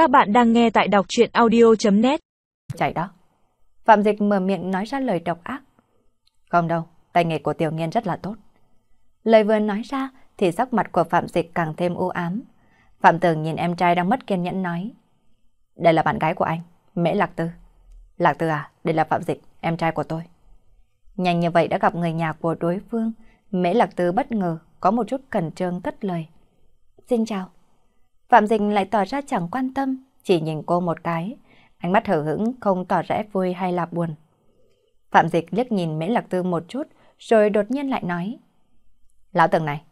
Các bạn đang nghe tại đọc chuyện audio.net Chạy đó. Phạm Dịch mở miệng nói ra lời độc ác. Không đâu, tay nghề của Tiểu Nghiên rất là tốt. Lời vừa nói ra thì sắc mặt của Phạm Dịch càng thêm u ám. Phạm Tường nhìn em trai đang mất kiên nhẫn nói. Đây là bạn gái của anh, Mễ Lạc Tư. Lạc Tư à, đây là Phạm Dịch, em trai của tôi. Nhanh như vậy đã gặp người nhà của đối phương, Mễ Lạc Tư bất ngờ có một chút cẩn trương cất lời. Xin chào. Phạm Dình lại tỏ ra chẳng quan tâm, chỉ nhìn cô một cái, ánh mắt hờ hững không tỏ rẽ vui hay là buồn. Phạm Dịch liếc nhìn Mễ Lạc Tư một chút, rồi đột nhiên lại nói. Lão Tường này,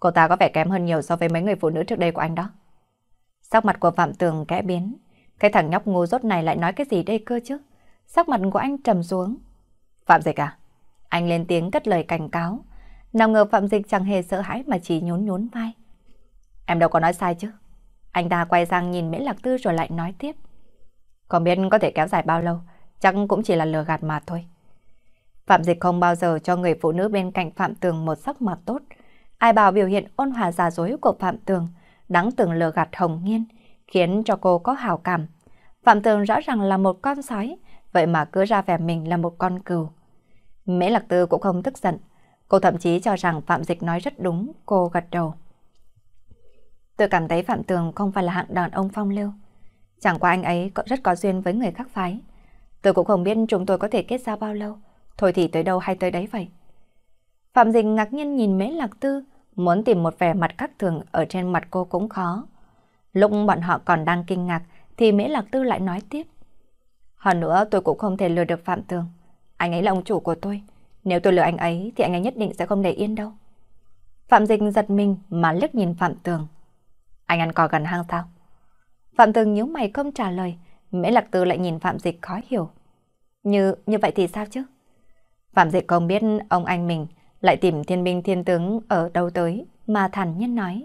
cô ta có vẻ kém hơn nhiều so với mấy người phụ nữ trước đây của anh đó. Sắc mặt của Phạm Tường kẽ biến, cái thằng nhóc ngu dốt này lại nói cái gì đây cơ chứ? Sắc mặt của anh trầm xuống. Phạm Dịch à? Anh lên tiếng cất lời cảnh cáo. Nào ngờ Phạm Dịch chẳng hề sợ hãi mà chỉ nhún nhún vai. Em đâu có nói sai chứ. Anh ta quay sang nhìn Mễ Lạc Tư rồi lại nói tiếp. Còn biết có thể kéo dài bao lâu, chắc cũng chỉ là lừa gạt mà thôi. Phạm Dịch không bao giờ cho người phụ nữ bên cạnh Phạm Tường một sắc mặt tốt. Ai bảo biểu hiện ôn hòa giả dối của Phạm Tường, đáng từng lừa gạt hồng nghiên, khiến cho cô có hào cảm. Phạm Tường rõ ràng là một con sói, vậy mà cứ ra vẻ mình là một con cừu. Mễ Lạc Tư cũng không tức giận. Cô thậm chí cho rằng Phạm Dịch nói rất đúng, cô gật đầu. Tôi cảm thấy Phạm Tường không phải là hạng đàn ông phong lưu. Chẳng qua anh ấy có rất có duyên với người khác phái. Tôi cũng không biết chúng tôi có thể kết giao bao lâu. Thôi thì tới đâu hay tới đấy vậy. Phạm Dình ngạc nhiên nhìn Mễ Lạc Tư, muốn tìm một vẻ mặt khác thường ở trên mặt cô cũng khó. Lúc bọn họ còn đang kinh ngạc thì Mễ Lạc Tư lại nói tiếp. Hơn nữa tôi cũng không thể lừa được Phạm Tường. Anh ấy là ông chủ của tôi. Nếu tôi lừa anh ấy thì anh ấy nhất định sẽ không để yên đâu. Phạm Dình giật mình mà liếc nhìn Phạm Tường. Anh ăn cỏ gần hang sao? Phạm Tường nhíu mày không trả lời, Mễ Lạc Tư lại nhìn Phạm Dịch khó hiểu. Như, như vậy thì sao chứ? Phạm Dịch không biết ông anh mình lại tìm thiên binh thiên tướng ở đâu tới mà thản nhiên nói.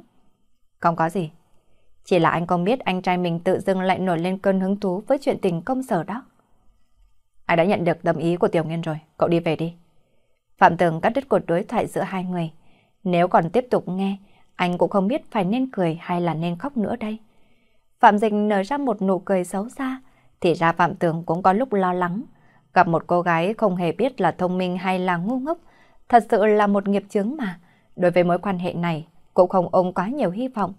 Không có gì. Chỉ là anh không biết anh trai mình tự dưng lại nổi lên cơn hứng thú với chuyện tình công sở đó. Ai đã nhận được tâm ý của Tiểu Nghiên rồi, cậu đi về đi. Phạm Tường cắt đứt cuộc đối thoại giữa hai người. Nếu còn tiếp tục nghe, anh cũng không biết phải nên cười hay là nên khóc nữa đây. Phạm Dịch nở ra một nụ cười xấu xa, thì ra Phạm Tường cũng có lúc lo lắng. Gặp một cô gái không hề biết là thông minh hay là ngu ngốc, thật sự là một nghiệp chướng mà. Đối với mối quan hệ này, cũng không ôm quá nhiều hy vọng.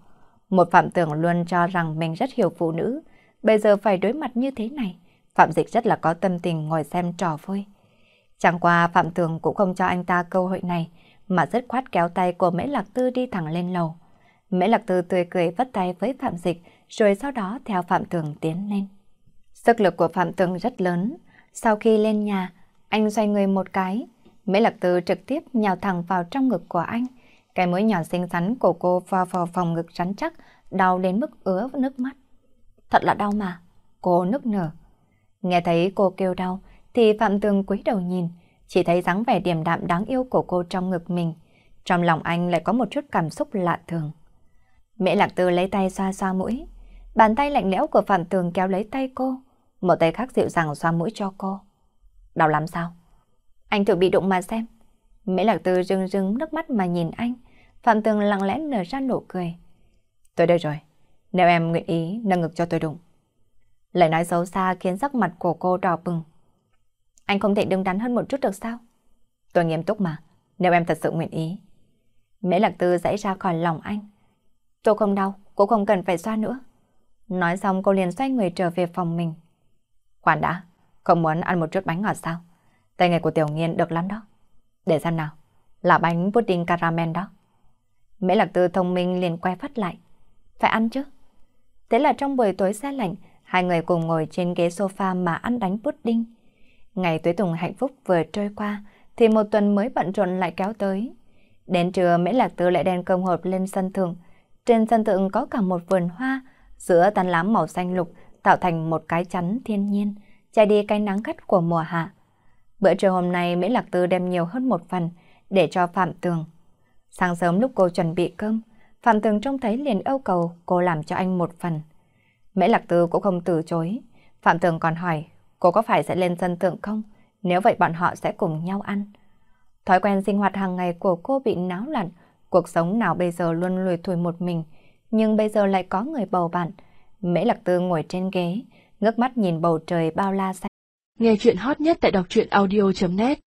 Một Phạm Tường luôn cho rằng mình rất hiểu phụ nữ, bây giờ phải đối mặt như thế này. Phạm Dịch rất là có tâm tình ngồi xem trò vui. Chẳng qua Phạm Tường cũng không cho anh ta cơ hội này, mà rất khoát kéo tay của Mễ Lạc Tư đi thẳng lên lầu. Mễ Lạc Tư tươi cười vất tay với Phạm Dịch, rồi sau đó theo Phạm Tường tiến lên. Sức lực của Phạm Tường rất lớn. Sau khi lên nhà, anh xoay người một cái. Mễ Lạc Tư trực tiếp nhào thẳng vào trong ngực của anh. Cái mũi nhỏ xinh xắn của cô vào vào phòng ngực rắn chắc, đau đến mức ứa nước mắt. Thật là đau mà. Cô nức nở. Nghe thấy cô kêu đau, thì Phạm Tường cúi đầu nhìn, chỉ thấy dáng vẻ điềm đạm đáng yêu của cô trong ngực mình. Trong lòng anh lại có một chút cảm xúc lạ thường. Mễ Lạc Tư lấy tay xoa xoa mũi. Bàn tay lạnh lẽo của Phạm Tường kéo lấy tay cô. Một tay khác dịu dàng xoa mũi cho cô. Đau lắm sao? Anh thử bị đụng mà xem. Mễ Lạc Tư rưng rưng nước mắt mà nhìn anh. Phạm Tường lặng lẽ nở ra nụ cười. Tôi đây rồi. Nếu em nguyện ý nâng ngực cho tôi đụng. Lời nói xấu xa khiến sắc mặt của cô đỏ bừng. Anh không thể đứng đắn hơn một chút được sao? Tôi nghiêm túc mà, nếu em thật sự nguyện ý. Mễ Lạc Tư dãy ra khỏi lòng anh. Tôi không đau, cũng không cần phải xoa nữa. Nói xong cô liền xoay người trở về phòng mình. Khoan đã, không muốn ăn một chút bánh ngọt sao? Tay nghề của Tiểu Nghiên được lắm đó. Để xem nào, là bánh pudding caramel đó. Mễ Lạc Tư thông minh liền quay phát lại. Phải ăn chứ? Thế là trong buổi tối xe lạnh, hai người cùng ngồi trên ghế sofa mà ăn đánh pudding. Ngày tuế tùng hạnh phúc vừa trôi qua, thì một tuần mới bận rộn lại kéo tới. Đến trưa, Mễ Lạc Tư lại đem cơm hộp lên sân thượng. Trên sân thượng có cả một vườn hoa, giữa tán lá màu xanh lục tạo thành một cái chắn thiên nhiên, che đi cái nắng gắt của mùa hạ. Bữa trưa hôm nay Mễ Lạc Tư đem nhiều hơn một phần để cho Phạm Tường. Sáng sớm lúc cô chuẩn bị cơm, Phạm Tường trông thấy liền yêu cầu cô làm cho anh một phần. Mễ Lạc Tư cũng không từ chối. Phạm Tường còn hỏi cô có phải sẽ lên sân thượng không? Nếu vậy bọn họ sẽ cùng nhau ăn. Thói quen sinh hoạt hàng ngày của cô bị náo loạn, cuộc sống nào bây giờ luôn lùi thủi một mình, nhưng bây giờ lại có người bầu bạn. Mễ Lạc Tư ngồi trên ghế, ngước mắt nhìn bầu trời bao la xanh. Nghe chuyện hot nhất tại đọc truyện audio.net